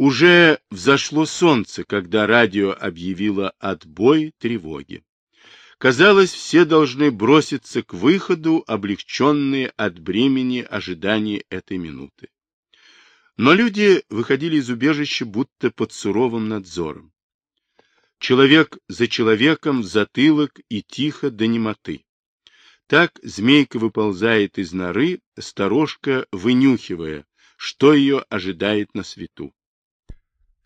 Уже взошло солнце, когда радио объявило отбой тревоги. Казалось, все должны броситься к выходу, облегченные от бремени ожидания этой минуты. Но люди выходили из убежища будто под суровым надзором. Человек за человеком в затылок и тихо до немоты. Так змейка выползает из норы, сторожка вынюхивая, что ее ожидает на свету.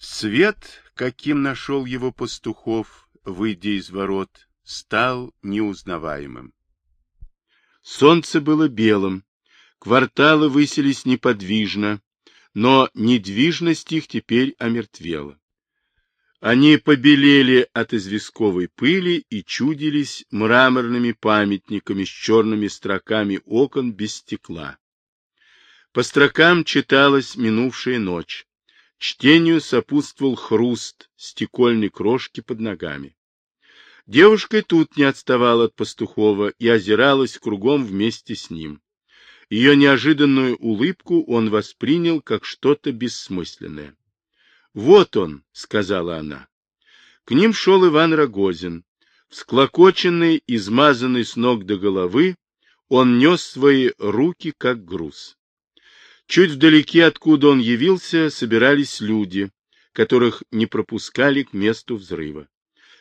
Свет, каким нашел его пастухов, выйдя из ворот, стал неузнаваемым. Солнце было белым, кварталы высились неподвижно, но недвижность их теперь омертвела. Они побелели от известковой пыли и чудились мраморными памятниками с черными строками окон без стекла. По строкам читалась минувшая ночь. Чтению сопутствовал хруст стекольной крошки под ногами. Девушка тут не отставала от пастухова и озиралась кругом вместе с ним. Ее неожиданную улыбку он воспринял как что-то бессмысленное. «Вот он», — сказала она. К ним шел Иван Рогозин. Всклокоченный, измазанный с ног до головы, он нес свои руки, как груз. Чуть вдалеке, откуда он явился, собирались люди, которых не пропускали к месту взрыва.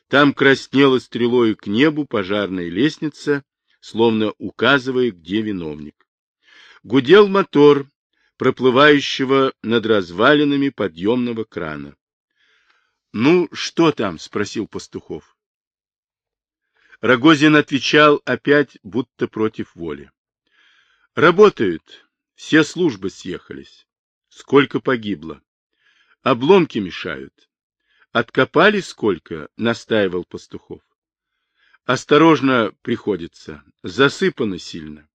Там краснела стрелой к небу пожарная лестница, словно указывая, где виновник. Гудел мотор, проплывающего над развалинами подъемного крана. — Ну, что там? — спросил Пастухов. Рогозин отвечал опять, будто против воли. — Работают. Все службы съехались. Сколько погибло. Обломки мешают. Откопали сколько? — настаивал Пастухов. Осторожно приходится. Засыпано сильно.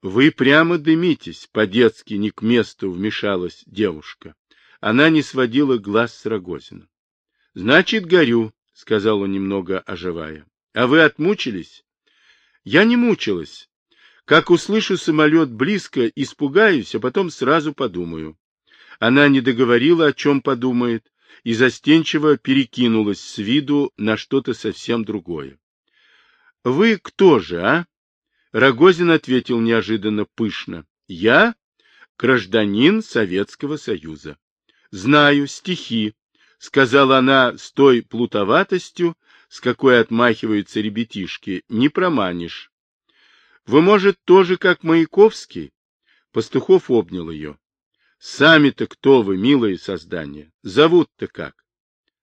Вы прямо дымитесь, по-детски не к месту вмешалась девушка. Она не сводила глаз с Рогозина. — Значит, горю, — сказал он немного оживая. — А вы отмучились? — Я не мучилась. Как услышу самолет близко, испугаюсь, а потом сразу подумаю. Она не договорила, о чем подумает, и застенчиво перекинулась с виду на что-то совсем другое. — Вы кто же, а? Рогозин ответил неожиданно пышно. Я гражданин Советского Союза. Знаю стихи, сказала она с той плутоватостью, с какой отмахиваются ребятишки, не проманишь. Вы, может, тоже как Маяковский? Пастухов обнял ее. Сами-то кто вы, милые создания? Зовут-то как?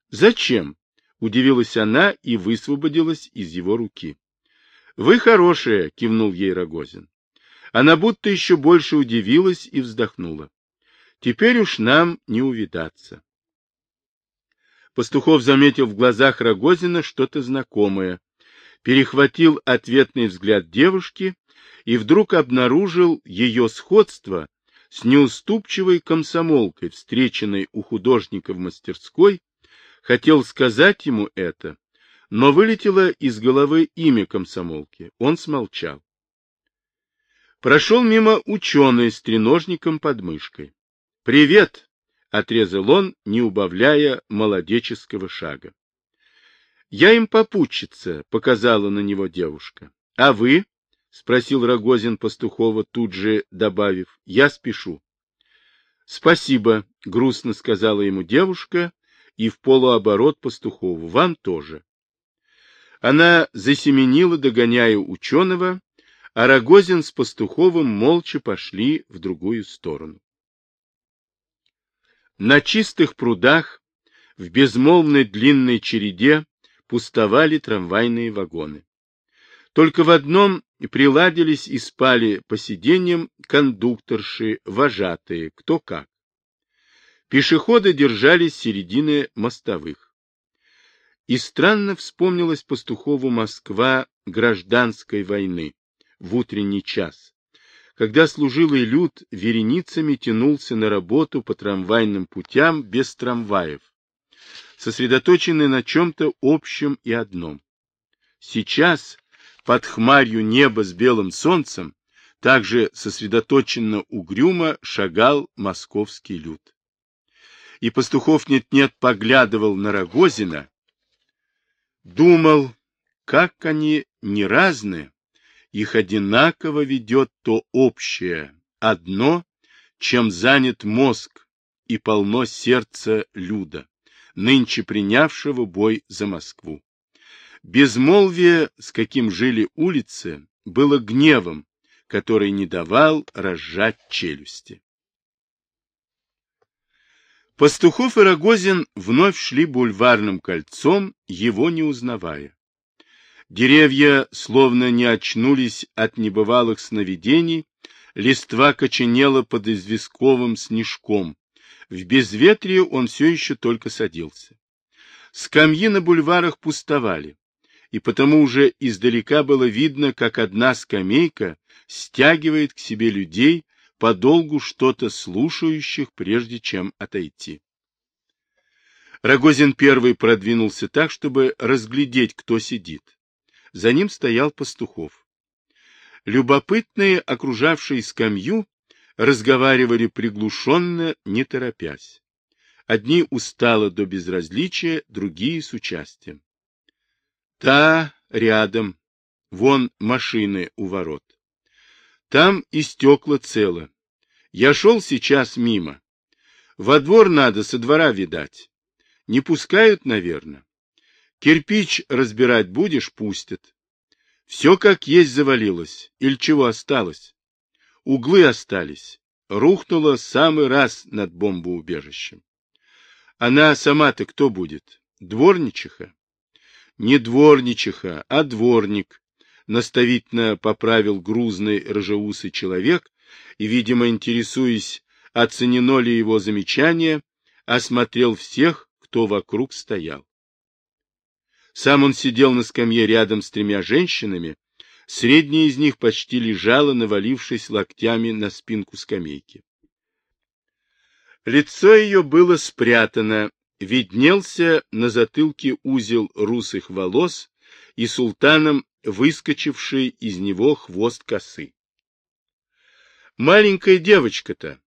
Зачем? Удивилась она и высвободилась из его руки. — Вы хорошая, — кивнул ей Рогозин. Она будто еще больше удивилась и вздохнула. — Теперь уж нам не увидаться. Пастухов заметил в глазах Рогозина что-то знакомое, перехватил ответный взгляд девушки и вдруг обнаружил ее сходство с неуступчивой комсомолкой, встреченной у художника в мастерской, хотел сказать ему это, но вылетело из головы имя комсомолки. Он смолчал. Прошел мимо ученый с треножником под мышкой. «Привет!» — отрезал он, не убавляя молодеческого шага. «Я им попутчица», — показала на него девушка. «А вы?» — спросил Рогозин Пастухова, тут же добавив. «Я спешу». «Спасибо», — грустно сказала ему девушка, и в полуоборот Пастухову. «Вам тоже». Она засеменила, догоняя ученого, а Рогозин с Пастуховым молча пошли в другую сторону. На чистых прудах в безмолвной длинной череде пустовали трамвайные вагоны. Только в одном приладились и спали по сиденьям кондукторши, вожатые, кто как. Пешеходы держались середины мостовых. И странно вспомнилась Пастухову Москва гражданской войны в утренний час, когда служилый люд вереницами тянулся на работу по трамвайным путям без трамваев, сосредоточенный на чем-то общем и одном. Сейчас, под хмарью неба с белым солнцем, также сосредоточенно угрюмо шагал московский люд. и Пастухов нет-нет поглядывал на Рогозина, думал, как они не разные, их одинаково ведет то общее, одно, чем занят мозг и полно сердце Люда, нынче принявшего бой за Москву. Безмолвие, с каким жили улицы, было гневом, который не давал разжать челюсти. Пастухов и Рогозин вновь шли бульварным кольцом, его не узнавая. Деревья словно не очнулись от небывалых сновидений, листва коченела под известковым снежком. В безветрие он все еще только садился. Скамьи на бульварах пустовали, и потому уже издалека было видно, как одна скамейка стягивает к себе людей, подолгу что-то слушающих, прежде чем отойти. Рогозин первый продвинулся так, чтобы разглядеть, кто сидит. За ним стоял Пастухов. Любопытные, окружавшие скамью, разговаривали приглушенно, не торопясь. Одни устало до безразличия, другие с участием. Та рядом, вон машины у ворот. Там и стекла целы. Я шел сейчас мимо. Во двор надо, со двора видать. Не пускают, наверное. Кирпич разбирать будешь, пустят. Все как есть завалилось, или чего осталось. Углы остались. Рухнуло самый раз над бомбоубежищем. Она сама-то кто будет? Дворничиха? Не дворничиха, а дворник, наставительно поправил грузный рыжеусый человек и, видимо, интересуясь, оценено ли его замечание, осмотрел всех, кто вокруг стоял. Сам он сидел на скамье рядом с тремя женщинами, средняя из них почти лежала, навалившись локтями на спинку скамейки. Лицо ее было спрятано, виднелся на затылке узел русых волос и султаном выскочивший из него хвост косы. Маленькая девочка-то,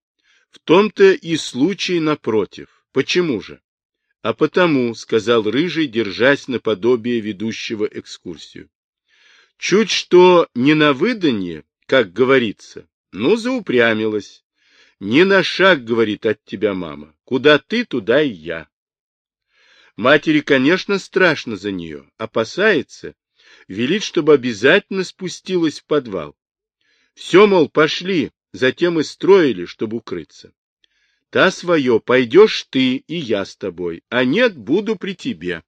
в том-то и случай напротив. Почему же? А потому, — сказал Рыжий, держась наподобие ведущего экскурсию. Чуть что не на выданье, как говорится, ну, заупрямилась. Не на шаг, говорит, от тебя мама. Куда ты, туда и я. Матери, конечно, страшно за нее, опасается, велит, чтобы обязательно спустилась в подвал. Все, мол, пошли, затем и строили, чтобы укрыться. Та свое, пойдешь ты, и я с тобой, а нет, буду при тебе.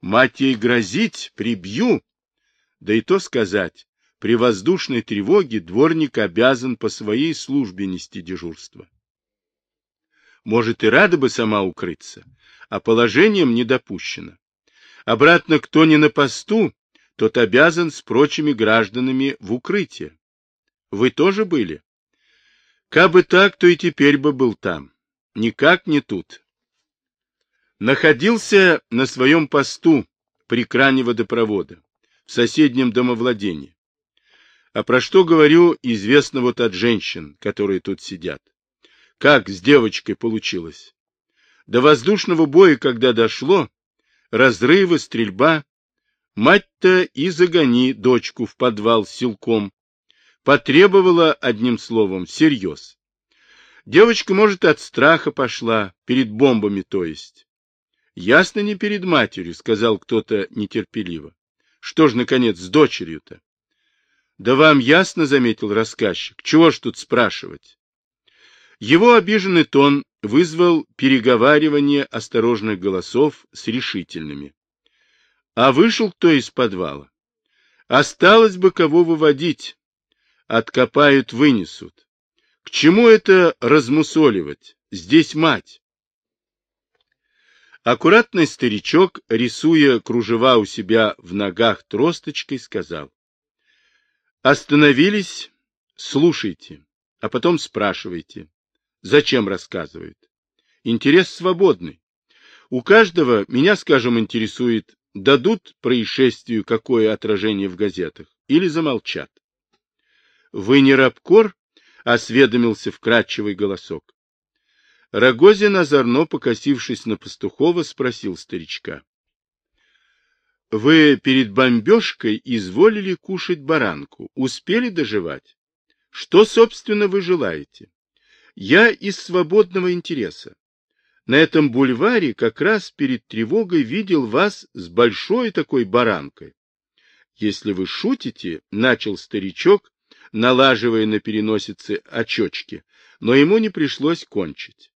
Мать ей грозить, прибью. Да и то сказать, при воздушной тревоге дворник обязан по своей службе нести дежурство. Может, и рада бы сама укрыться, а положением не допущено. Обратно, кто не на посту, тот обязан с прочими гражданами в укрытие. Вы тоже были? Кабы так, то и теперь бы был там. Никак не тут. Находился на своем посту при кране водопровода, в соседнем домовладении. А про что говорю, известно вот от женщин, которые тут сидят. Как с девочкой получилось? До воздушного боя, когда дошло, разрывы, стрельба, мать-то и загони дочку в подвал силком, Потребовала, одним словом, всерьез. Девочка, может, от страха пошла, перед бомбами, то есть. Ясно, не перед матерью, сказал кто-то нетерпеливо. Что ж, наконец, с дочерью-то? Да вам ясно, заметил рассказчик, чего ж тут спрашивать? Его обиженный тон вызвал переговаривание осторожных голосов с решительными. А вышел кто из подвала? Осталось бы кого выводить. Откопают, вынесут. К чему это размусоливать? Здесь мать. Аккуратный старичок, рисуя кружева у себя в ногах тросточкой, сказал. Остановились, слушайте, а потом спрашивайте. Зачем рассказывают? Интерес свободный. У каждого, меня, скажем, интересует, дадут происшествию какое отражение в газетах или замолчат. — Вы не рабкор? — осведомился вкрадчивый голосок. Рогозин, озорно покосившись на Пастухова, спросил старичка. — Вы перед бомбежкой изволили кушать баранку, успели доживать? Что, собственно, вы желаете? Я из свободного интереса. На этом бульваре как раз перед тревогой видел вас с большой такой баранкой. Если вы шутите, — начал старичок, налаживая на переносице очечки, но ему не пришлось кончить.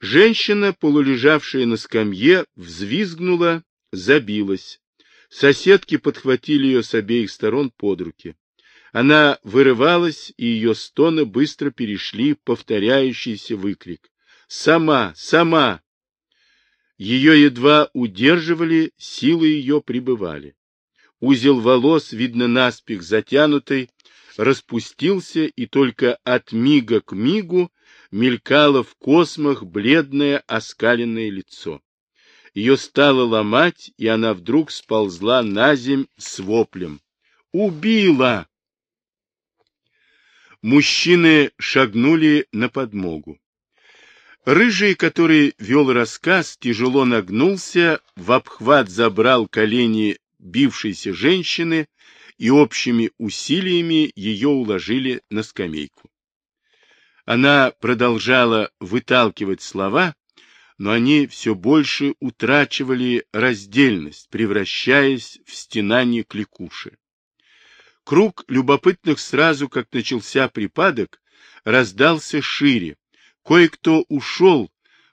Женщина, полулежавшая на скамье, взвизгнула, забилась. Соседки подхватили ее с обеих сторон под руки. Она вырывалась, и ее стоны быстро перешли повторяющийся выкрик. «Сама! Сама!» Ее едва удерживали, силы ее пребывали. Узел волос, видно наспех затянутый, распустился, и только от мига к мигу мелькало в космах бледное оскаленное лицо. Ее стало ломать, и она вдруг сползла на земь с воплем. «Убила!» Мужчины шагнули на подмогу. Рыжий, который вел рассказ, тяжело нагнулся, в обхват забрал колени бившейся женщины и общими усилиями ее уложили на скамейку. Она продолжала выталкивать слова, но они все больше утрачивали раздельность, превращаясь в стенание кликуши. Круг любопытных сразу, как начался припадок, раздался шире. Кое-кто ушел,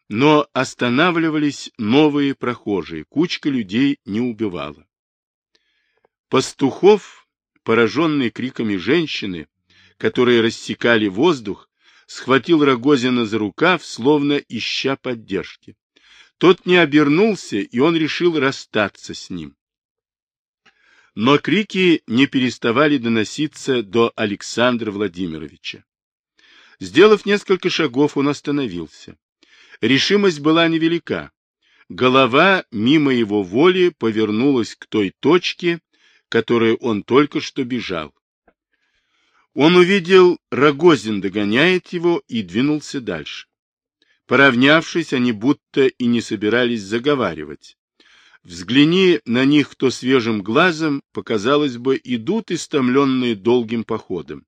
но останавливались новые прохожие, кучка людей не убивала. Пастухов, пораженный криками женщины, которые рассекали воздух, схватил Рогозина за рукав, словно ища поддержки. Тот не обернулся, и он решил расстаться с ним. Но крики не переставали доноситься до Александра Владимировича. Сделав несколько шагов, он остановился. Решимость была невелика. Голова мимо его воли повернулась к той точке, которую он только что бежал. Он увидел, Рогозин догоняет его и двинулся дальше. Поравнявшись, они будто и не собирались заговаривать. Взгляни на них кто свежим глазом, показалось бы, идут истомленные долгим походом.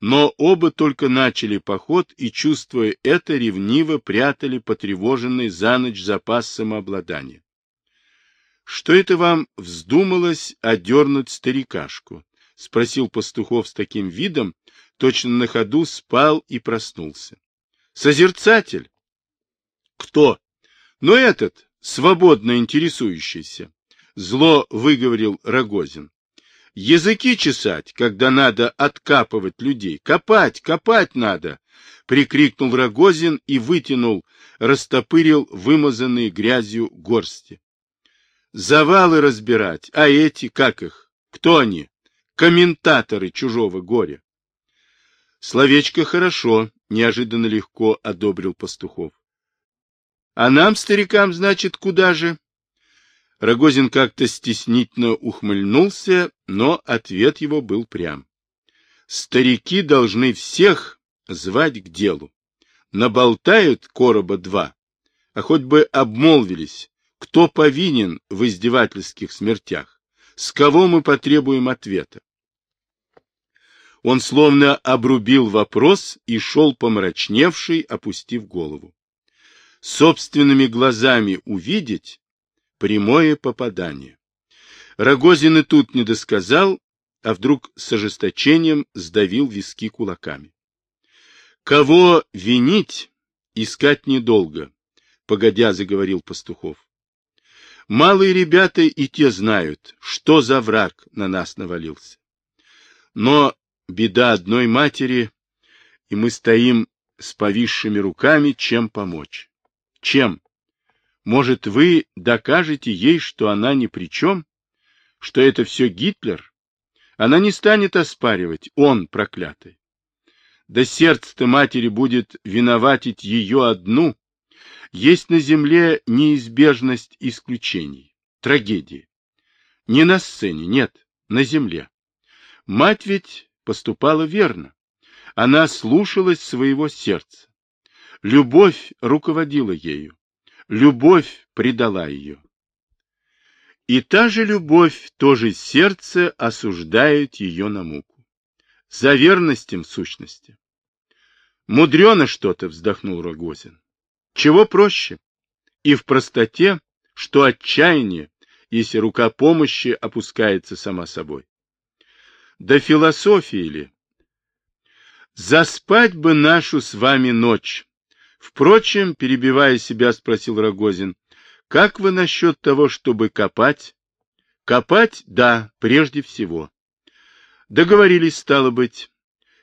Но оба только начали поход и, чувствуя это, ревниво прятали потревоженный за ночь запас самообладания. Что это вам вздумалось одернуть старикашку? — спросил Пастухов с таким видом, точно на ходу спал и проснулся. — Созерцатель? — Кто? — Ну, этот, свободно интересующийся, — зло выговорил Рогозин. — Языки чесать, когда надо откапывать людей. Копать, копать надо! — прикрикнул Рогозин и вытянул, растопырил вымазанные грязью горсти. Завалы разбирать, а эти, как их? Кто они? Комментаторы чужого горя. Словечко хорошо, неожиданно легко одобрил Пастухов. А нам, старикам, значит, куда же? Рогозин как-то стеснительно ухмыльнулся, но ответ его был прям. Старики должны всех звать к делу. Наболтают короба два, а хоть бы обмолвились, кто повинен в издевательских смертях, с кого мы потребуем ответа. Он словно обрубил вопрос и шел помрачневший, опустив голову собственными глазами увидеть прямое попадание. Рогозин и тут не досказал, а вдруг с ожесточением сдавил виски кулаками. Кого винить, искать недолго, погодя заговорил Пастухов. Малые ребята и те знают, что за враг на нас навалился. Но беда одной матери, и мы стоим с повисшими руками, чем помочь. Чем? Может, вы докажете ей, что она ни при чем? Что это все Гитлер? Она не станет оспаривать, он проклятый. Да сердце-то матери будет виноватить ее одну. Есть на земле неизбежность исключений, трагедии. Не на сцене, нет, на земле. Мать ведь поступала верно. Она слушалась своего сердца. Любовь руководила ею. Любовь предала ее. И та же любовь, то же сердце осуждает ее на муку. За верность им в сущности. Мудрено что-то, вздохнул Рогозин. Чего проще? И в простоте, что отчаяние, если рука помощи опускается сама собой. Да философии ли? Заспать бы нашу с вами ночь. Впрочем, перебивая себя, спросил Рогозин, как вы насчет того, чтобы копать? Копать, да, прежде всего. Договорились, стало быть.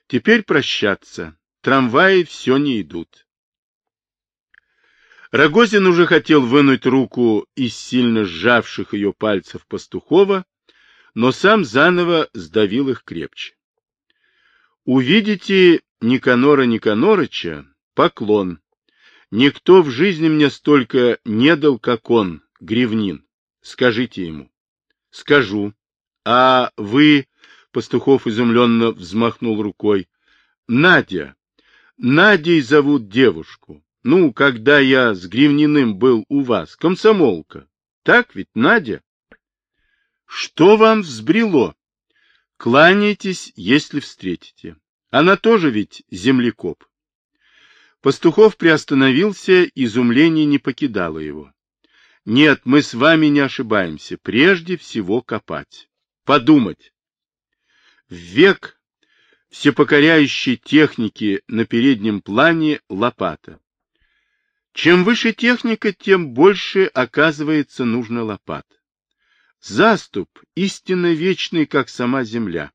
Теперь прощаться. Трамваи все не идут. Рогозин уже хотел вынуть руку из сильно сжавших ее пальцев Пастухова, но сам заново сдавил их крепче. Увидите Никанора Никанорыча — поклон. Никто в жизни мне столько не дал, как он, Гривнин. Скажите ему. Скажу. А вы, Пастухов изумленно взмахнул рукой, Надя. Надей зовут девушку. Ну, когда я с Гривниным был у вас, комсомолка. Так ведь, Надя? Что вам взбрело? Кланяйтесь, если встретите. Она тоже ведь землекоп. Пастухов приостановился, изумление не покидало его. Нет, мы с вами не ошибаемся. Прежде всего копать. Подумать. В век всепокоряющей техники на переднем плане лопата. Чем выше техника, тем больше, оказывается, нужно лопат. Заступ, истинно вечный, как сама земля,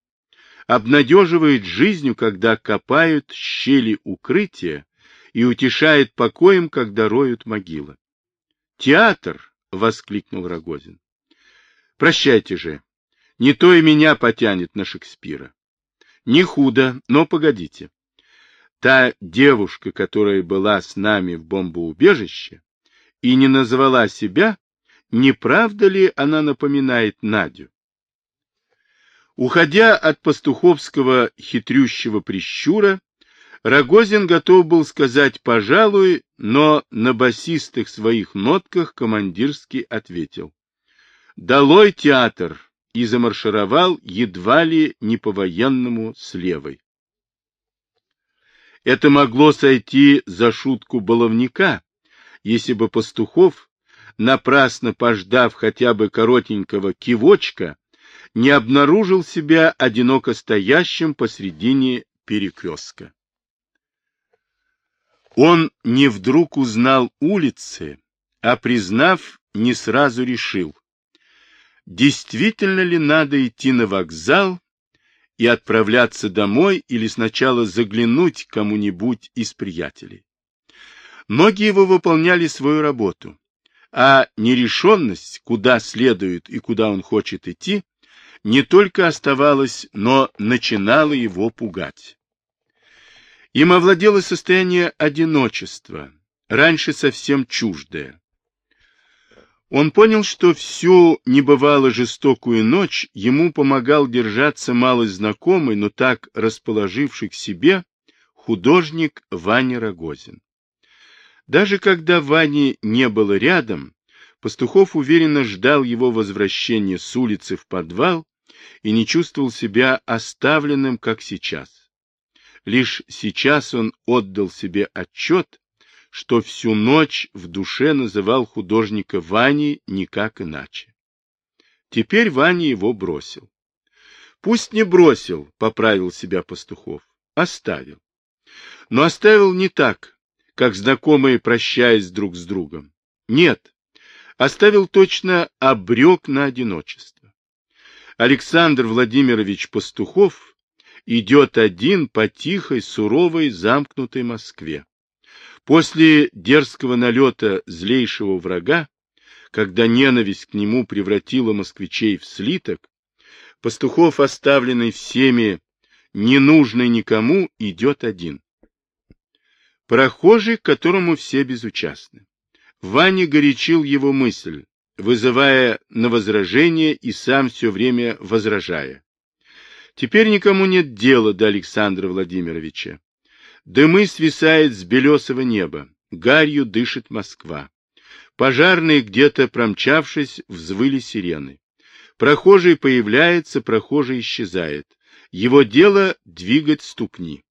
обнадеживает жизнью, когда копают щели укрытия, и утешает покоем, когда роют могилы. «Театр!» — воскликнул Рогозин. «Прощайте же, не то и меня потянет на Шекспира. Не худо, но погодите та девушка, которая была с нами в бомбоубежище и не назвала себя, не правда ли она напоминает Надю? Уходя от пастуховского хитрющего прищура, Рогозин готов был сказать «пожалуй», но на басистых своих нотках командирский ответил «Долой театр!» и замаршировал едва ли не по-военному с левой. Это могло сойти за шутку баловника, если бы Пастухов, напрасно пождав хотя бы коротенького кивочка, не обнаружил себя одиноко стоящим посредине перекрестка. Он не вдруг узнал улицы, а, признав, не сразу решил, действительно ли надо идти на вокзал и отправляться домой или сначала заглянуть кому-нибудь из приятелей. Ноги его выполняли свою работу, а нерешенность, куда следует и куда он хочет идти, не только оставалась, но начинала его пугать. Им овладело состояние одиночества, раньше совсем чуждое. Он понял, что всю небывало жестокую ночь ему помогал держаться малознакомый, но так расположивший к себе художник Ваня Рогозин. Даже когда Вани не было рядом, Пастухов уверенно ждал его возвращения с улицы в подвал и не чувствовал себя оставленным, как сейчас. Лишь сейчас он отдал себе отчет, что всю ночь в душе называл художника Ваней никак иначе. Теперь Ваня его бросил. Пусть не бросил, поправил себя Пастухов, оставил. Но оставил не так, как знакомые прощаясь друг с другом. Нет, оставил точно обрек на одиночество. Александр Владимирович Пастухов идет один по тихой, суровой, замкнутой Москве. После дерзкого налета злейшего врага, когда ненависть к нему превратила москвичей в слиток, Пастухов, оставленный всеми, ненужный никому, идет один. Прохожий, к которому все безучастны. Ваня горячил его мысль, вызывая на возражение и сам все время возражая. Теперь никому нет дела до Александра Владимировича. Дымы свисает с белесого неба, гарью дышит Москва. Пожарные, где-то промчавшись, взвыли сирены. Прохожий появляется, прохожий исчезает. Его дело — двигать ступни.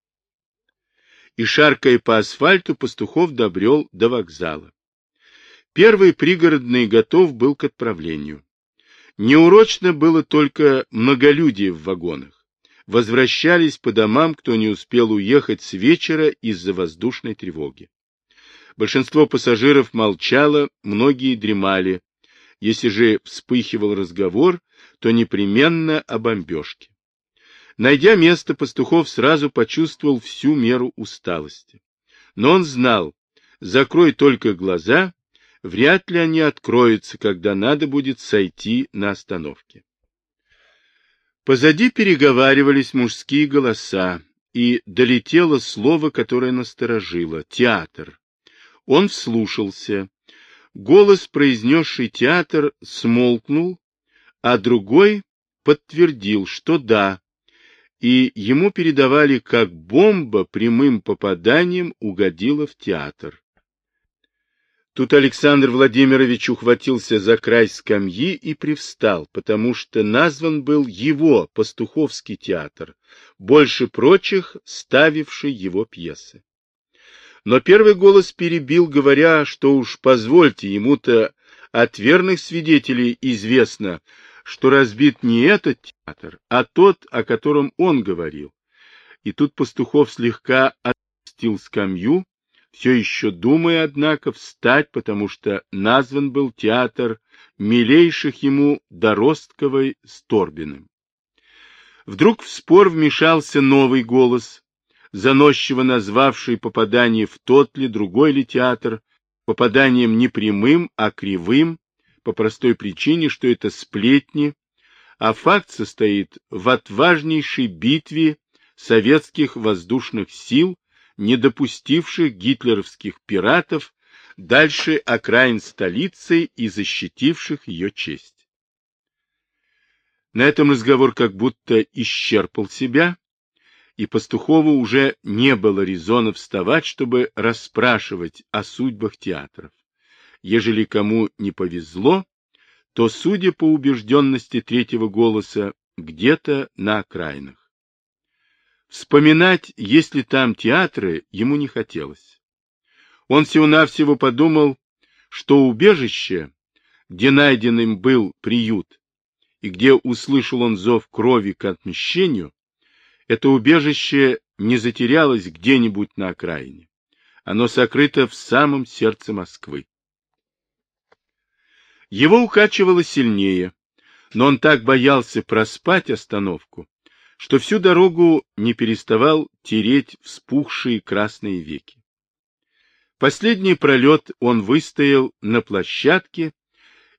И, шаркая по асфальту, Пастухов добрел до вокзала. Первый пригородный готов был к отправлению. Неурочно было только многолюдие в вагонах. Возвращались по домам, кто не успел уехать с вечера из-за воздушной тревоги. Большинство пассажиров молчало, многие дремали. Если же вспыхивал разговор, то непременно о бомбежке. Найдя место, Пастухов сразу почувствовал всю меру усталости. Но он знал, закрой только глаза, вряд ли они откроются, когда надо будет сойти на остановке. Позади переговаривались мужские голоса, и долетело слово, которое насторожило — театр. Он вслушался. Голос, произнесший театр, смолкнул, а другой подтвердил, что да, и ему передавали, как бомба прямым попаданием угодила в театр. Тут Александр Владимирович ухватился за край скамьи и привстал, потому что назван был его пастуховский театр, больше прочих ставивший его пьесы. Но первый голос перебил, говоря, что уж позвольте, ему-то от верных свидетелей известно, что разбит не этот театр, а тот, о котором он говорил. И тут Пастухов слегка отпустил скамью, все еще думая, однако, встать, потому что назван был театр милейших ему Доростковой с. Вдруг в спор вмешался новый голос, заносчиво назвавший попадание в тот ли, другой ли театр, попаданием не прямым, а кривым, по простой причине, что это сплетни, а факт состоит в отважнейшей битве советских воздушных сил не допустивших гитлеровских пиратов дальше окраин столицы и защитивших ее честь. На этом разговор как будто исчерпал себя, и Пастухову уже не было резона вставать, чтобы расспрашивать о судьбах театров. Ежели кому не повезло, то, судя по убежденности третьего голоса, где-то на окраинах. Вспоминать, если там театры, ему не хотелось. Он всего-навсего подумал, что убежище, где найденным был приют, и где услышал он зов крови к отмещению, это убежище не затерялось где-нибудь на окраине. Оно сокрыто в самом сердце Москвы. Его укачивало сильнее, но он так боялся проспать остановку, что всю дорогу не переставал тереть вспухшие красные веки. Последний пролет он выстоял на площадке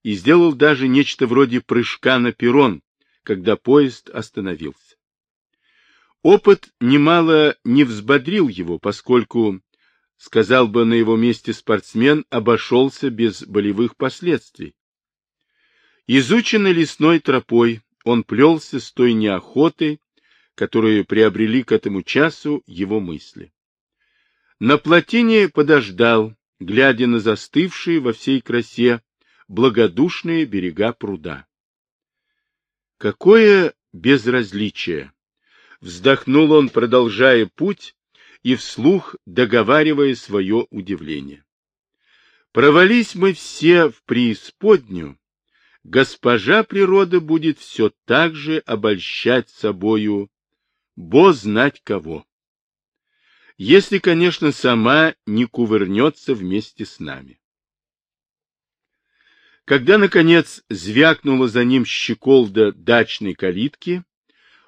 и сделал даже нечто вроде прыжка на перрон, когда поезд остановился. Опыт немало не взбодрил его, поскольку, сказал бы на его месте спортсмен, обошелся без болевых последствий. Изученный лесной тропой, он плелся с той неохотой, которую приобрели к этому часу его мысли. На плотине подождал, глядя на застывшие во всей красе благодушные берега пруда. Какое безразличие! Вздохнул он, продолжая путь и вслух договаривая свое удивление. Провались мы все в преисподнюю, госпожа природа будет все так же обольщать собою бо знать кого. Если, конечно, сама не кувырнется вместе с нами. Когда, наконец, звякнула за ним щеколда дачной калитки,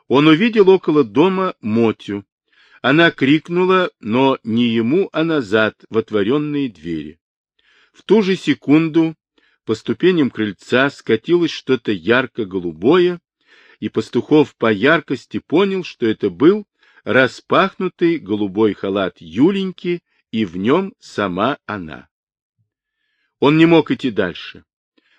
он увидел около дома Мотю. Она крикнула, но не ему, а назад, в отворенные двери. В ту же секунду по ступеням крыльца скатилось что-то ярко-голубое, и Пастухов по яркости понял, что это был распахнутый голубой халат Юленьки, и в нем сама она. Он не мог идти дальше.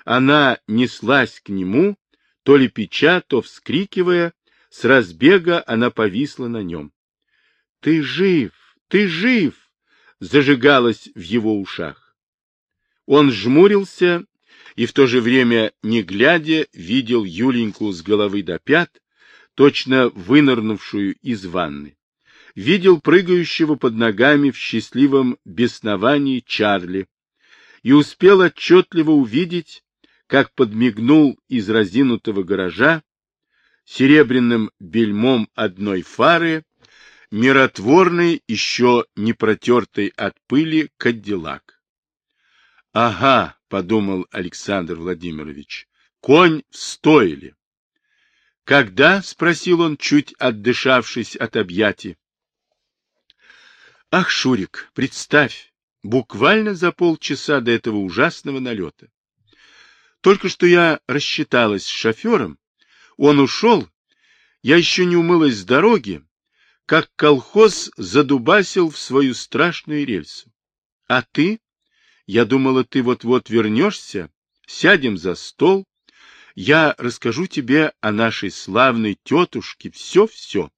Она неслась к нему, то ли печа, то вскрикивая, с разбега она повисла на нем. — Ты жив! Ты жив! зажигалось в его ушах. Он жмурился и в то же время, не глядя, видел Юленьку с головы до пят, точно вынырнувшую из ванны. Видел прыгающего под ногами в счастливом бесновании Чарли и успел отчетливо увидеть, как подмигнул из разинутого гаража серебряным бельмом одной фары миротворный, еще не протертый от пыли кадиллак. «Ага», — подумал Александр Владимирович, — «конь в стойле». «Когда?» — спросил он, чуть отдышавшись от объятий. «Ах, Шурик, представь, буквально за полчаса до этого ужасного налета. Только что я рассчиталась с шофером, он ушел, я еще не умылась с дороги, как колхоз задубасил в свою страшную рельсу. А ты? Я думала, ты вот-вот вернешься, сядем за стол, я расскажу тебе о нашей славной тетушке все-все.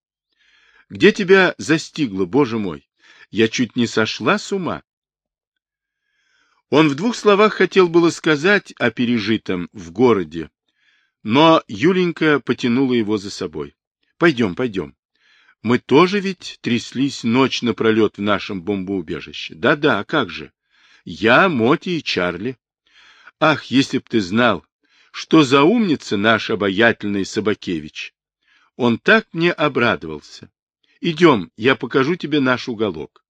Где тебя застигло, боже мой? Я чуть не сошла с ума. Он в двух словах хотел было сказать о пережитом в городе, но Юленька потянула его за собой. Пойдем, пойдем. Мы тоже ведь тряслись ночь напролет в нашем бомбоубежище. Да-да, а как же? Я, Моти и Чарли. Ах, если б ты знал, что за умница наш обаятельный Собакевич. Он так мне обрадовался. Идем, я покажу тебе наш уголок.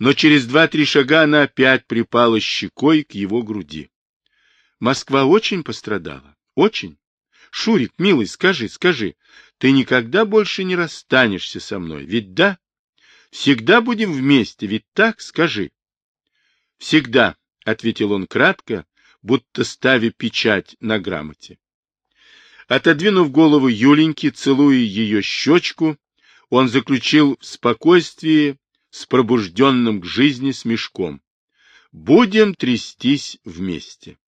Но через два-три шага она опять припала щекой к его груди. Москва очень пострадала. Очень. Шурик, милый, скажи, скажи, ты никогда больше не расстанешься со мной, ведь да? Всегда будем вместе, ведь так, скажи. Всегда, — ответил он кратко, будто ставя печать на грамоте. Отодвинув голову Юленьки, целуя ее щечку, он заключил в спокойствии с пробужденным к жизни смешком. Будем трястись вместе.